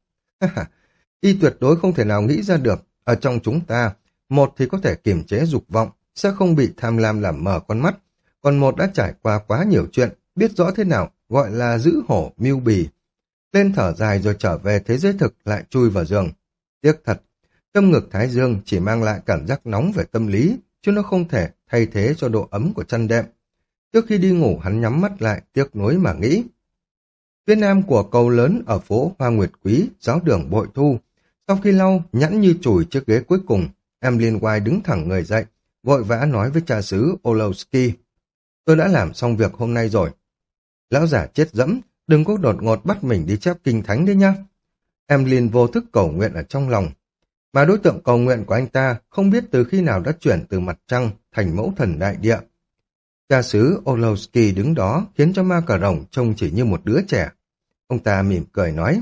y tuyệt đối không thể nào nghĩ ra được, ở trong chúng ta, một thì có thể kiềm chế dục vọng, sẽ không bị tham lam làm mờ con mắt, còn một đã trải qua quá nhiều chuyện, biết rõ thế nào gọi là giữ hổ mưu bì. Lên thở dài rồi trở về thế giới thực lại chui vào giường. Tiếc thật, tâm ngực Thái Dương chỉ mang lại cảm giác nóng về tâm lý, chứ nó không thể thay thế cho độ ấm của chăn đệm. Trước khi đi ngủ hắn nhắm mắt lại, tiếc nuối mà nghĩ. Phía nam của cầu lớn ở phố Hoa Nguyệt Quý, giáo đường Bội Thu. Sau khi lau, nhẵn như chùi chiếc ghế cuối cùng, em liên quai đứng thẳng người dậy, vội vã nói với cha xứ Olowski. Tôi đã làm xong việc hôm nay rồi. Lão giả chết dẫm, đừng có đột ngột bắt mình đi chép kinh thánh đấy nhá. Em liền vô thức cầu nguyện ở trong lòng. Mà đối tượng cầu nguyện của anh ta không biết từ khi nào đã chuyển từ mặt trăng thành mẫu thần đại địa. Cha xứ Olowski đứng đó khiến cho ma cà rồng trông chỉ như một đứa trẻ. Ông ta mỉm cười nói,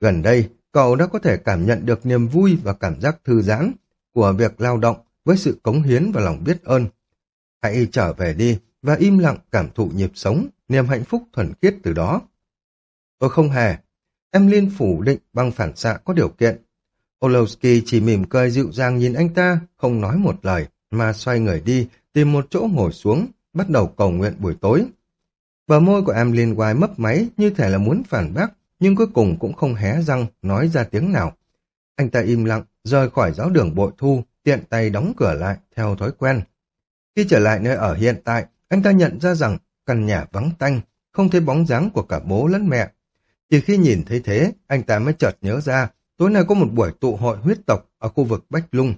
gần đây cậu đã có thể cảm nhận được niềm vui và cảm giác thư giãn của việc lao động với sự cống hiến và lòng biết ơn. Hãy trở về đi và im lặng cảm thụ nhịp sống, niềm hạnh phúc thuần khiết từ đó. Tôi không hề. Em Liên phủ định bằng phản xạ có điều kiện. Olowski chỉ mỉm cười dịu dàng nhìn anh ta, không nói một lời, mà xoay người đi, tìm một chỗ ngồi xuống, bắt đầu cầu nguyện buổi tối. Bờ môi của em liên quai mấp máy như thể là muốn phản bác, nhưng cuối cùng cũng không hé răng nói ra tiếng nào, Anh ta im lặng, rời khỏi giáo đường bội thu, tiện tay đóng cửa lại theo thói quen. Khi trở lại nơi ở hiện tại, anh ta nhận ra rằng căn nhà vắng tanh, không thấy bóng dáng của cả bố lẫn mẹ. Chỉ khi nhìn thấy thế, anh ta mới chợt nhớ ra, tối nay có một buổi tụ hội huyết tộc ở khu vực Bách Lung.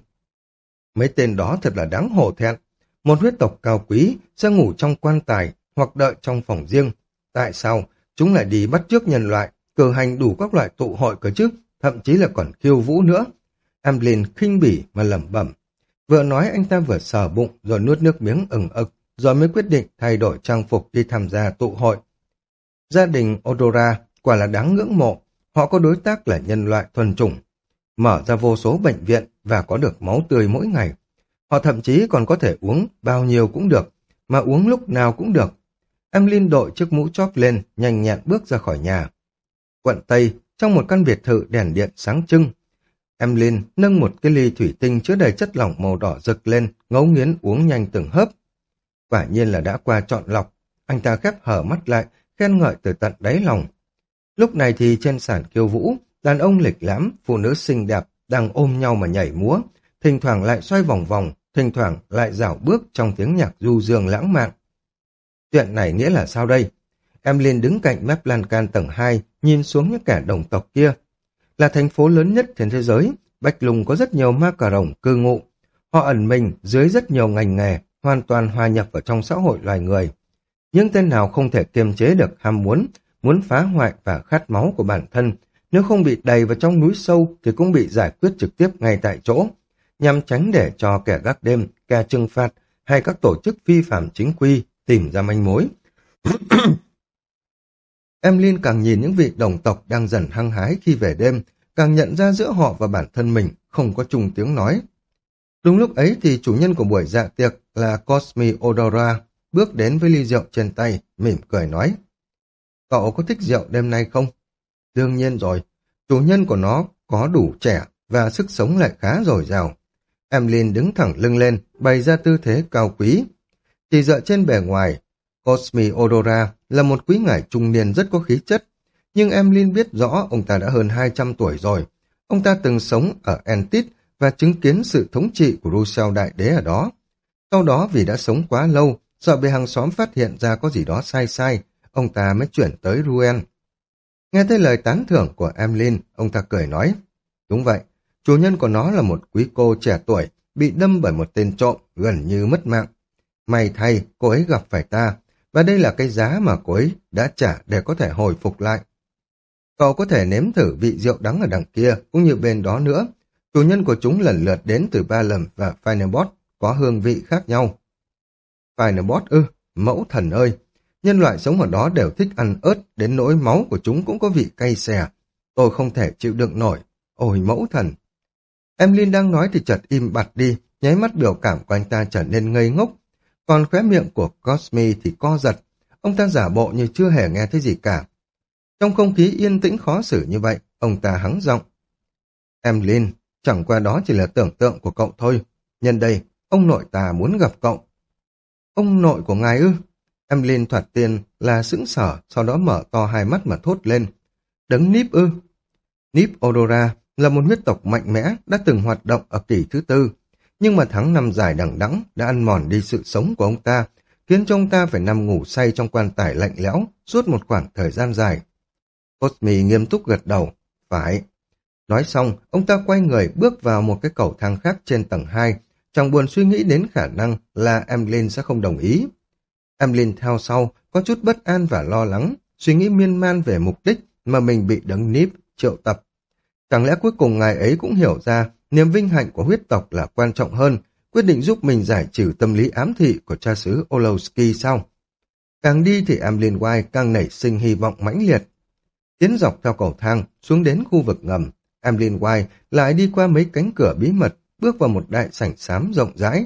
Mấy tên đó thật là đáng hổ thẹn. Một huyết tộc cao quý sẽ ngủ trong quan tài hoặc đợi trong phòng riêng. Tại sao chúng lại đi bắt trước nhân loại, cử hành đủ các loại tụ hội cơ chứ, thậm chí là còn khiêu vũ nữa. Amblin khinh bỉ mà lẩm bẩm. Vừa nói anh ta vừa sờ bụng rồi nuốt nước miếng ừng ực, rồi mới quyết định thay đổi trang phục đi tham gia tụ hội. Gia đình Odora quả là đáng ngưỡng mộ, họ có đối tác là nhân loại thuần chủng, mở ra vô số bệnh viện và có được máu tươi mỗi ngày. Họ thậm chí còn có thể uống bao nhiêu cũng được, mà uống lúc nào cũng được. Em Linh đội chiếc mũ chóp lên, nhanh nhẹn bước ra khỏi nhà. Quận Tây, trong một căn biệt thự đèn điện sáng trưng, Em Linh nâng một cái ly thủy tinh chứa đầy chất lỏng màu đỏ rực lên, ngấu nghiến uống nhanh từng hớp. Quả nhiên là đã qua chọn lọc, anh ta khép hở mắt lại, khen ngợi từ tận đáy lòng. Lúc này thì trên sàn kiêu vũ, đàn ông lịch lãm, phụ nữ xinh đẹp, đang ôm nhau mà nhảy múa, thỉnh thoảng lại xoay vòng vòng, thỉnh thoảng lại dạo bước trong tiếng nhạc du dương lãng mạn. Chuyện này nghĩa là sao đây? Em liền đứng cạnh mép lan can tầng 2, nhìn xuống những kẻ đồng tộc kia. Là thành phố lớn nhất trên thế giới, Bạch Lùng có rất nhiều ma cà rồng cư ngụ. Họ ẩn mình dưới rất nhiều ngành nghề, hoàn toàn hòa nhập vào trong xã hội loài người. Những tên nào không thể kiềm chế được ham muốn, muốn phá hoại và khát máu của bản thân, nếu không bị đầy vào trong núi sâu thì cũng bị giải quyết trực tiếp ngay tại chỗ, nhằm tránh để cho kẻ gác đêm, kẻ trừng phạt hay các tổ chức vi phạm chính quy tìm ra manh mối. em Linh càng nhìn những vị đồng tộc đang dần hăng hái khi về đêm, càng nhận ra giữa họ và bản thân mình không có chung tiếng nói. Đúng lúc ấy thì chủ nhân của buổi dạ tiệc là Cosmi Odora bước đến với ly rượu trên tay, mỉm cười nói. Cậu có thích rượu đêm nay không? Đương nhiên rồi, chủ nhân của nó có đủ trẻ và sức sống lại khá dồi dào. Emlyn đứng thẳng lưng lên, bày ra tư thế cao quý. Chỉ dựa trên bề ngoài, Cosmi Odora là một quý ngải trung niên rất có khí chất, nhưng Emlyn biết rõ ông ta đã hơn 200 tuổi rồi. Ông ta từng sống ở Entit và chứng kiến sự thống trị của Rousseau Đại Đế ở đó. Sau đó vì đã sống quá lâu, sợ bị hàng xóm phát hiện ra có gì đó sai sai, ông ta mới chuyển tới Rouen. Nghe thấy lời tán thưởng của Emlyn, ông ta cười nói, đúng vậy, chủ nhân của nó là một quý cô trẻ tuổi, bị đâm bởi một tên trộm, gần như mất mạng. May thay, cô ấy gặp phải ta, và đây là cái giá mà cô ấy đã trả để có thể hồi phục lại. Cậu có thể nếm thử vị rượu đắng ở đằng kia, cũng như bên đó nữa. Chủ nhân của chúng lần lượt đến từ Ba Lầm và Finebot, có hương vị khác nhau. Finebot ư, mẫu thần ơi, Nhân loại sống ở đó đều thích ăn ớt, đến nỗi máu của chúng cũng có vị cay xè. Tôi không thể chịu đựng nổi. Ôi mẫu thần! Emlyn đang nói thì chợt im bặt đi, nháy mắt biểu cảm của anh ta trở nên ngây ngốc. Còn khóe miệng của Cosme thì co giật. Ông ta giả bộ như chưa hề nghe thấy gì cả. Trong không khí yên tĩnh khó xử như vậy, ông ta hắng giọng. Emlyn, chẳng qua đó chỉ là tưởng tượng của cậu thôi. Nhân đây, ông nội ta muốn gặp cậu. Ông nội của ngài ư? Em Linh thoạt tiên là sững sở, sau đó mở to hai mắt mà thốt lên. Đấng Níp ư? Níp Odora là một huyết tộc mạnh mẽ đã từng hoạt động ở kỷ thứ tư, nhưng mà tháng năm dài đằng đẵng đã ăn mòn đi sự sống của ông ta, khiến cho ông ta phải nằm ngủ say trong quan tài lạnh lẽo suốt một khoảng thời gian dài. Cosmi nghiêm túc gật đầu, phải. Nói xong, ông ta quay người bước vào một cái cầu thang khác trên tầng 2, chẳng buồn suy nghĩ đến khả năng là Emlyn sẽ không đồng ý. Emlyn theo sau, có chút bất an và lo lắng, suy nghĩ miên man về mục đích mà mình bị đấng níp, triệu tập. Chẳng lẽ cuối cùng ngài ấy cũng hiểu ra niềm vinh hạnh của huyết tộc là quan trọng hơn, quyết định giúp mình giải trừ tâm lý ám thị của cha xứ Olowski sao? Càng đi thì Emlyn White càng nảy sinh hy vọng mãnh liệt. Tiến dọc theo cầu thang, xuống đến khu vực ngầm, Emlyn White lại đi qua mấy cánh cửa bí mật, bước vào một đại sảnh xám rộng rãi,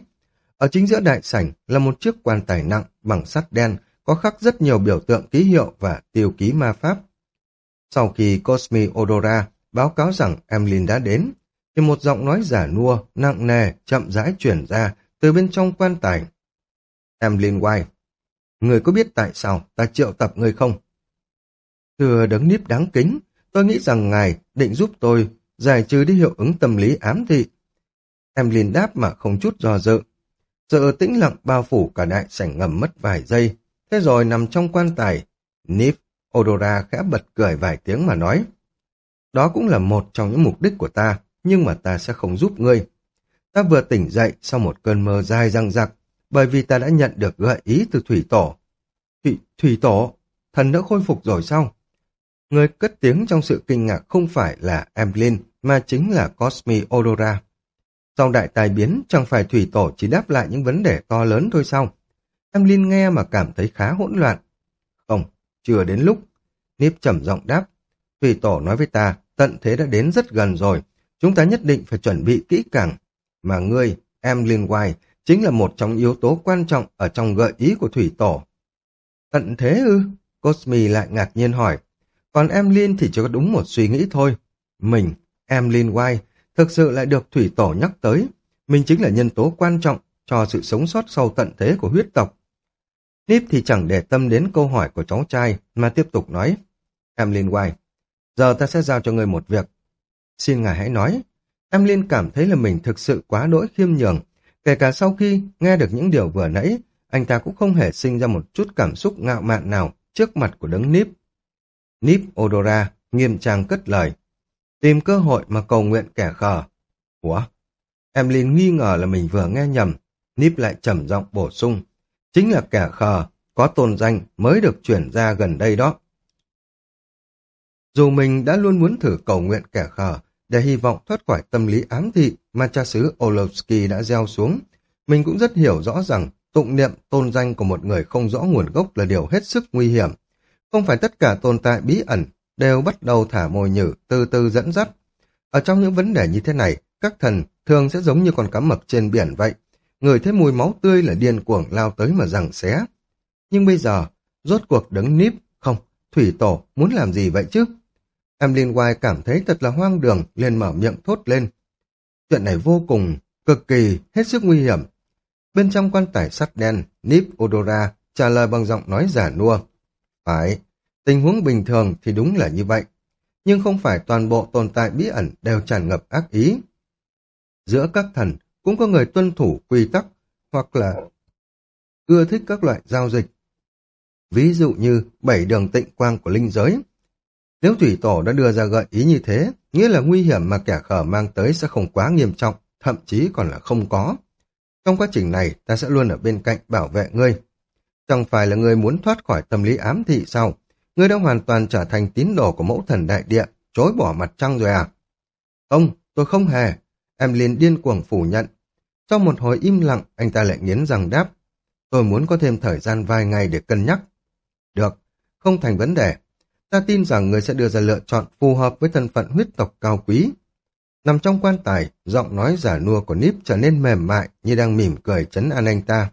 ở chính giữa đại sảnh là một chiếc quan tài nặng bằng sắt đen có khắc rất nhiều biểu tượng ký hiệu và tiêu ký ma pháp. Sau khi Cosmi Odora báo cáo rằng Emlyn đã đến, thì một giọng nói giả nua, nặng nề, chậm rãi chuyển ra từ bên trong quan tài. Emlyn White, người có biết tại sao ta triệu tập người không? Thưa đấng níp đáng kính, tôi nghĩ rằng ngài định giúp tôi giải trừ đi hiệu ứng tâm lý ám thị. Em liền đáp mà không chút do dự. Sự tĩnh lặng bao phủ cả đại sảnh ngầm mất vài giây, thế rồi nằm trong quan tài. Nip, Odora khẽ bật cười vài tiếng mà nói. Đó cũng là một trong những mục đích của ta, nhưng mà ta sẽ không giúp ngươi. Ta vừa tỉnh dậy sau một cơn mơ dài răng rặc, bởi vì ta đã nhận được gợi ý từ Thủy Tổ. Thủy, Thủy Tổ, thần đã khôi phục rồi sao? Người cất tiếng trong sự kinh ngạc không phải là Emlyn, mà chính là Cosmi Odora. Sau đại tài biến, chẳng phải Thủy Tổ chỉ đáp lại những vấn đề to lớn thôi sao? Em Linh nghe mà cảm thấy khá hỗn loạn. Không, chưa đến lúc. nếp trầm giọng đáp. Thủy Tổ nói với ta, tận thế đã đến rất gần rồi. Chúng ta nhất định phải chuẩn bị kỹ càng. Mà ngươi, em Linh White, chính là một trong yếu tố quan trọng ở trong gợi ý của Thủy Tổ. Tận thế ư? Cosmi lại ngạc nhiên hỏi. Còn em Linh thì chỉ có đúng một suy nghĩ thôi. Mình, em Linh White, thực sự lại được Thủy Tổ nhắc tới. Mình chính là nhân tố quan trọng cho sự sống sót sau tận thế của huyết tộc. Nip thì chẳng để tâm đến câu hỏi của cháu trai, mà tiếp tục nói. Em Linh quay. giờ ta sẽ giao cho người một việc. Xin ngài hãy nói. Em Linh cảm thấy là mình thực sự quá đỗi khiêm nhường. Kể cả sau khi nghe được những điều vừa nãy, anh ta cũng không hề sinh ra một chút cảm xúc ngạo mạn nào trước mặt của đấng Nip. Nip Odora nghiêm trang cất lời. Tìm cơ hội mà cầu nguyện kẻ khờ. Ủa? Emlyn nghi ngờ là mình vừa nghe nhầm. Nip lại trầm giọng bổ sung. Chính là kẻ khờ, có tôn danh mới được chuyển ra gần đây đó. Dù mình đã luôn muốn thử cầu nguyện kẻ khờ để hy vọng thoát khỏi tâm lý ám thị mà cha xứ Olovsky đã gieo xuống, mình cũng rất hiểu rõ rằng tụng niệm tôn danh của một người không rõ nguồn gốc là điều hết sức nguy hiểm. Không phải tất cả tồn tại bí ẩn đều bắt đầu thả mồi nhử từ từ dẫn dắt. Ở trong những vấn đề như thế này, các thần thường sẽ giống như con cá mập trên biển vậy. Người thấy mùi máu tươi là điên cuồng lao tới mà rằng xé. Nhưng bây giờ, rốt cuộc đứng níp, không, thủy tổ muốn làm gì vậy chứ? Em liên White cảm thấy thật là hoang đường, liền mở miệng thốt lên. Chuyện này vô cùng, cực kỳ, hết sức nguy hiểm. Bên trong quan tài sắt đen, Nip Odora trả lời bằng giọng nói giả nua. Phải, tình huống bình thường thì đúng là như vậy. Nhưng không phải toàn bộ tồn tại bí ẩn đều tràn ngập ác ý. Giữa các thần cũng có người tuân thủ quy tắc hoặc là ưa thích các loại giao dịch. Ví dụ như bảy đường tịnh quang của linh giới. Nếu thủy tổ đã đưa ra gợi ý như thế, nghĩa là nguy hiểm mà kẻ khở mang tới sẽ không quá nghiêm trọng, thậm chí còn là không có. Trong quá trình này, ta sẽ luôn ở bên cạnh bảo vệ ngươi. Chẳng phải là ngươi muốn thoát khỏi tâm lý ám thị sao? Ngươi đã hoàn toàn trở thành tín đồ của mẫu thần đại địa, chối bỏ mặt trăng rồi à? Không, tôi không hề. Em liền điên cuồng phủ nhận. Sau một hồi im lặng, anh ta lại nghiến răng đáp. Tôi muốn có thêm thời gian vài ngày để cân nhắc. Được, không thành vấn đề. Ta tin rằng người sẽ đưa ra lựa chọn phù hợp với thân phận huyết tộc cao quý. Nằm trong quan tài, giọng nói giả nua của Nip trở nên mềm mại như đang mỉm cười chấn an anh ta.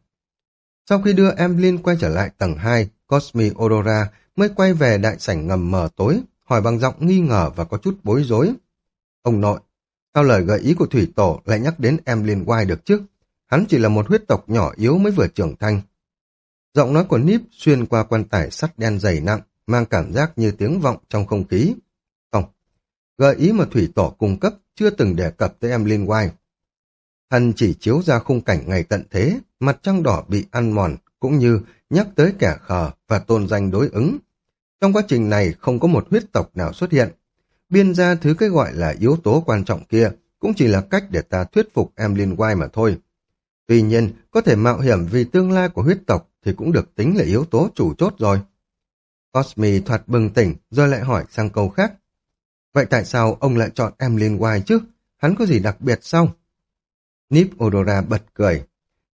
Sau khi đưa Emlyn quay trở lại tầng 2, Cosmi Aurora mới quay về đại sảnh ngầm mờ tối, hỏi bằng giọng nghi ngờ và có chút bối rối. Ông nội, sao lời gợi ý của Thủy Tổ lại nhắc đến em liên White được chứ? Hắn chỉ là một huyết tộc nhỏ yếu mới vừa trưởng thành. Giọng nói của Nip xuyên qua quan tài sắt đen dày nặng, mang cảm giác như tiếng vọng trong không khí. Không, gợi ý mà Thủy Tổ cung cấp chưa từng đề cập tới em liên White. Thần chỉ chiếu ra khung cảnh ngày tận thế, mặt trăng đỏ bị ăn mòn, cũng như nhắc tới kẻ khờ và tôn danh đối ứng. Trong quá trình này không có một huyết tộc nào xuất hiện. Biên ra thứ cái gọi là yếu tố quan trọng kia cũng chỉ là cách để ta thuyết phục em liên White mà thôi. Tuy nhiên, có thể mạo hiểm vì tương lai của huyết tộc thì cũng được tính là yếu tố chủ chốt rồi. osmi thoạt bừng tỉnh rồi lại hỏi sang câu khác. Vậy tại sao ông lại chọn em liên White chứ? Hắn có gì đặc biệt sao? Nip Odora bật cười.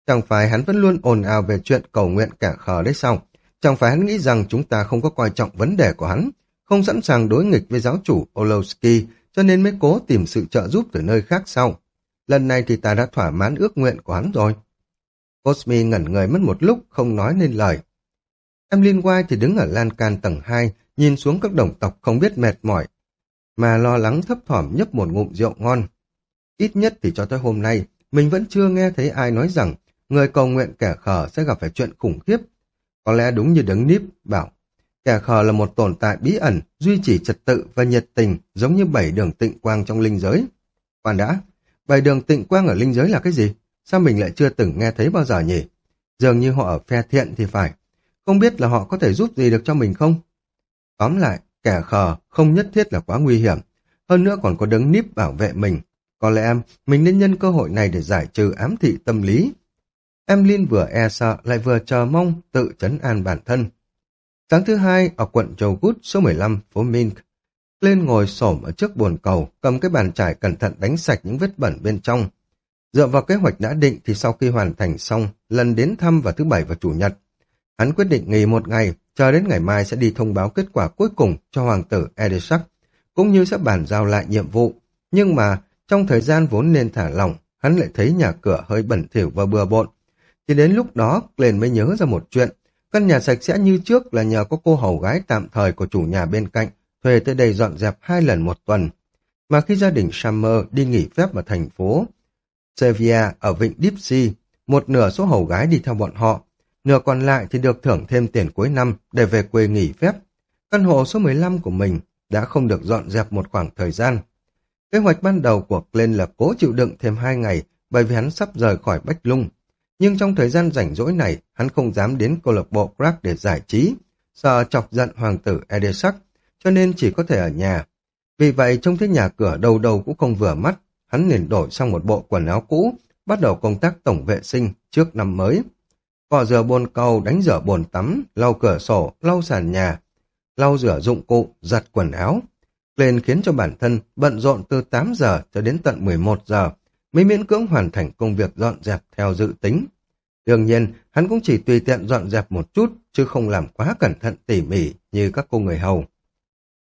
Chẳng phải hắn vẫn luôn ồn ào về chuyện cầu nguyện cả khờ đấy sao? Chẳng phải hắn nghĩ rằng chúng ta không có coi trọng vấn đề của hắn, không sẵn sàng đối nghịch với giáo chủ Olowski, cho nên mới cố tìm sự trợ giúp từ nơi khác sau. Lần này thì ta đã thỏa mãn ước nguyện của hắn rồi. Cosmi ngẩn người mất một lúc, không nói nên lời. Em Liên quan thì đứng ở lan can tầng 2, nhìn xuống các đồng tộc không biết mệt mỏi, mà lo lắng thấp thỏm nhấp một ngụm rượu ngon. Ít nhất thì cho tới hôm nay, mình vẫn chưa nghe thấy ai nói rằng người cầu nguyện kẻ khờ sẽ gặp phải chuyện khủng khiếp. Có lẽ đúng như đứng níp bảo, Kẻ khờ là một tồn tại bí ẩn, duy trì trật tự và nhiệt tình, giống như bảy đường tịnh quang trong linh giới. Khoan đã, bảy đường tịnh quang ở linh giới là cái gì? Sao mình lại chưa từng nghe thấy bao giờ nhỉ? Dường như họ ở phe thiện thì phải. Không biết là họ có thể giúp gì được cho mình không? Tóm lại, kẻ khờ không nhất thiết là quá nguy hiểm. Hơn nữa còn có đấng níp bảo vệ mình. Có lẽ em, mình nên nhân cơ hội này để giải trừ ám thị tâm lý. Em Linh vừa e sợ lại vừa chờ mong tự chấn an bản thân. Sáng thứ hai, ở quận Jogut, số 15, phố Mink, lên ngồi xổm ở trước bồn cầu, cầm cái bàn chải cẩn thận đánh sạch những vết bẩn bên trong. Dựa vào kế hoạch đã định thì sau khi hoàn thành xong, lần đến thăm vào thứ bảy và chủ nhật, hắn quyết định nghỉ một ngày, chờ đến ngày mai sẽ đi thông báo kết quả cuối cùng cho hoàng tử Edesak, cũng như sẽ bàn giao lại nhiệm vụ. Nhưng mà, trong thời gian vốn nên thả lỏng, hắn lại thấy nhà cửa hơi bẩn thỉu và bừa bộn. Thì đến lúc đó, Glenn mới nhớ ra một chuyện, Căn nhà sạch sẽ như trước là nhờ có cô hầu gái tạm thời của chủ nhà bên cạnh, thuê tới đây dọn dẹp hai lần một tuần. Mà khi gia đình Summer đi nghỉ phép ở thành phố Sevilla ở vịnh Dipsy, một nửa số hầu gái đi theo bọn họ, nửa còn lại thì được thưởng thêm tiền cuối năm để về quê nghỉ phép. Căn hộ số 15 của mình đã không được dọn dẹp một khoảng thời gian. Kế hoạch ban đầu của Glenn là cố chịu đựng thêm hai ngày bởi vì hắn sắp rời khỏi Bách Lung. Nhưng trong thời gian rảnh rỗi này, hắn không dám đến câu lạc bộ Crack để giải trí, sợ chọc giận hoàng tử Edesac, cho nên chỉ có thể ở nhà. Vì vậy, trông thấy nhà cửa đầu đầu cũng không vừa mắt, hắn liền đổi sang một bộ quần áo cũ, bắt đầu công tác tổng vệ sinh trước năm mới. Cọ rửa bồn cầu, đánh rửa bồn tắm, lau cửa sổ, lau sàn nhà, lau rửa dụng cụ, giặt quần áo. Lên khiến cho bản thân bận rộn từ 8 giờ cho đến tận 11 giờ, mới miễn cưỡng hoàn thành công việc dọn dẹp theo dự tính. Đương nhiên, hắn cũng chỉ tùy tiện dọn dẹp một chút, chứ không làm quá cẩn thận tỉ mỉ như các cô người hầu.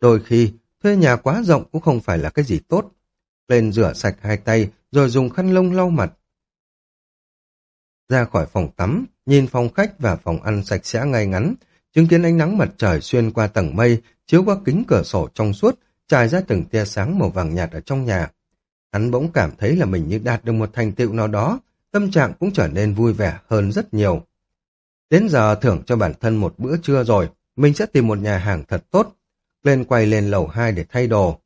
Đôi khi, thuê nhà quá rộng cũng không phải là cái gì tốt. Lên rửa sạch hai tay, rồi dùng khăn lông lau mặt. Ra khỏi phòng tắm, nhìn phòng khách và phòng ăn sạch sẽ ngay ngắn, chứng kiến ánh nắng mặt trời xuyên qua tầng mây, chiếu qua kính cửa sổ trong suốt, trải ra từng tia sáng màu vàng nhạt ở trong nhà. Hắn bỗng cảm thấy là mình như đạt được một thành tựu nào đó, tâm trạng cũng trở nên vui vẻ hơn rất nhiều. Đến giờ thưởng cho bản thân một bữa trưa rồi, mình sẽ tìm một nhà hàng thật tốt, lên quay lên lầu 2 để thay đồ.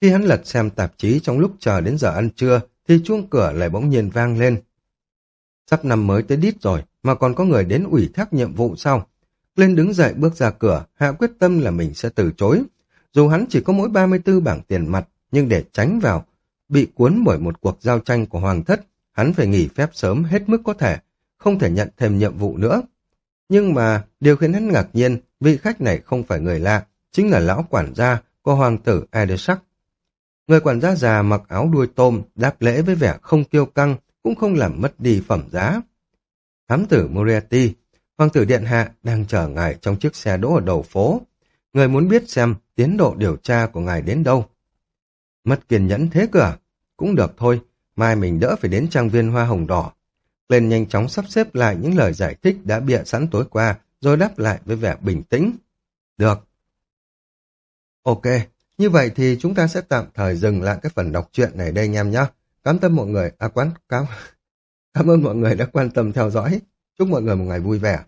Khi hắn lật xem tạp chí trong lúc chờ đến giờ ăn trưa, thì chuông cửa lại bỗng nhiên vang lên. Sắp năm mới tới đít rồi, mà còn có người đến ủy thác nhiệm vụ sau Lên đứng dậy bước ra cửa, hạ quyết tâm là mình sẽ từ chối. Dù hắn chỉ có mỗi 34 bảng tiền mặt, nhưng để tránh vào, bị cuốn bởi một cuộc giao tranh của hoàng thất, hắn phải nghỉ phép sớm hết mức có thể, không thể nhận thêm nhiệm vụ nữa. Nhưng mà điều khiến hắn ngạc nhiên, vị khách này không phải người lạ, chính là lão quản gia của hoàng tử Edesak. Người quản gia già mặc áo đuôi tôm, đáp lễ với vẻ không kiêu căng, cũng không làm mất đi phẩm giá. Thám tử Moriarty, hoàng tử điện hạ đang chờ ngài trong chiếc xe đỗ ở đầu phố. Người muốn biết xem tiến độ điều tra của ngài đến đâu. Mất kiên nhẫn thế cửa, à? cũng được thôi, mai mình đỡ phải đến trang viên hoa hồng đỏ. Lên nhanh chóng sắp xếp lại những lời giải thích đã bịa sẵn tối qua, rồi đáp lại với vẻ bình tĩnh. Được. Ok, như vậy thì chúng ta sẽ tạm thời dừng lại cái phần đọc truyện này đây anh em nhé. Cảm ơn mọi người, à quán, cảm, cảm ơn mọi người đã quan tâm theo dõi. Chúc mọi người một ngày vui vẻ.